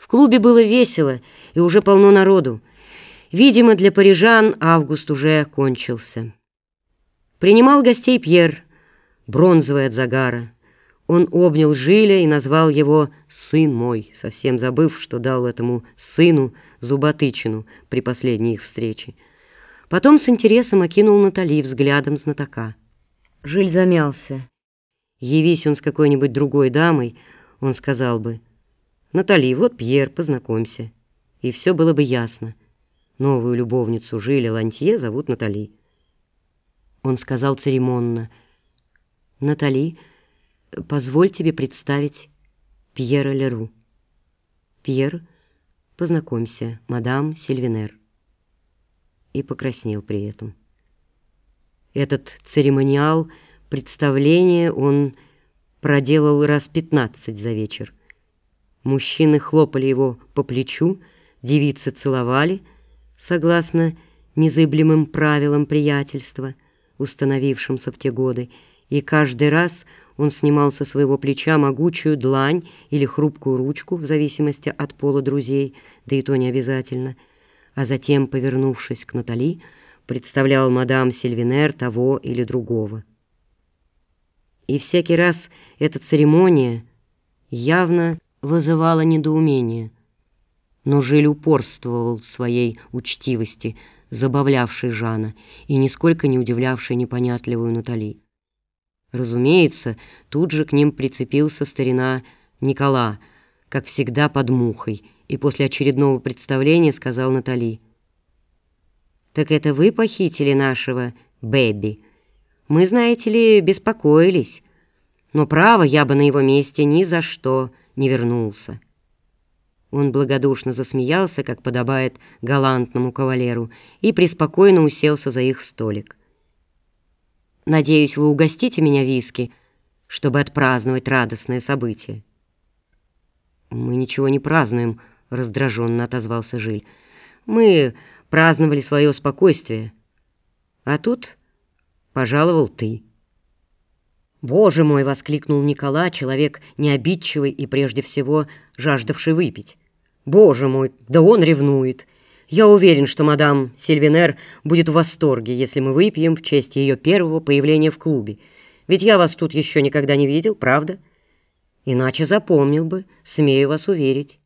В клубе было весело и уже полно народу. Видимо, для парижан август уже кончился. Принимал гостей Пьер, бронзовый от загара. Он обнял Жиля и назвал его «сын мой», совсем забыв, что дал этому сыну зуботычину при последней их встрече. Потом с интересом окинул Натали взглядом знатока. Жиль замялся. Явись он с какой-нибудь другой дамой, он сказал бы — Натали, вот Пьер, познакомься. И все было бы ясно. Новую любовницу Жили Лантье зовут Натали. Он сказал церемонно. Натали, позволь тебе представить Пьера Леру. Пьер, познакомься, мадам Сильвинер. И покраснел при этом. Этот церемониал, представление он проделал раз пятнадцать за вечер. Мужчины хлопали его по плечу, девицы целовали, согласно незыблемым правилам приятельства, установившимся в те годы, и каждый раз он снимал со своего плеча могучую длань или хрупкую ручку, в зависимости от пола друзей, да и то не обязательно, а затем, повернувшись к Натали, представлял мадам Сильвинер того или другого. И всякий раз эта церемония явно вызывало недоумение. Но Жиль упорствовал в своей учтивости, забавлявшей Жана и нисколько не удивлявшей непонятливую Натали. Разумеется, тут же к ним прицепился старина Никола, как всегда под мухой, и после очередного представления сказал Натали. «Так это вы похитили нашего Бэби? Мы, знаете ли, беспокоились. Но право, я бы на его месте ни за что не вернулся. Он благодушно засмеялся, как подобает галантному кавалеру, и преспокойно уселся за их столик. «Надеюсь, вы угостите меня виски, чтобы отпраздновать радостное событие». «Мы ничего не празднуем», — раздраженно отозвался Жиль. «Мы праздновали свое спокойствие. А тут пожаловал ты». «Боже мой!» — воскликнул Никола, человек необидчивый и, прежде всего, жаждавший выпить. «Боже мой! Да он ревнует! Я уверен, что мадам Сильвинер будет в восторге, если мы выпьем в честь ее первого появления в клубе. Ведь я вас тут еще никогда не видел, правда? Иначе запомнил бы, смею вас уверить».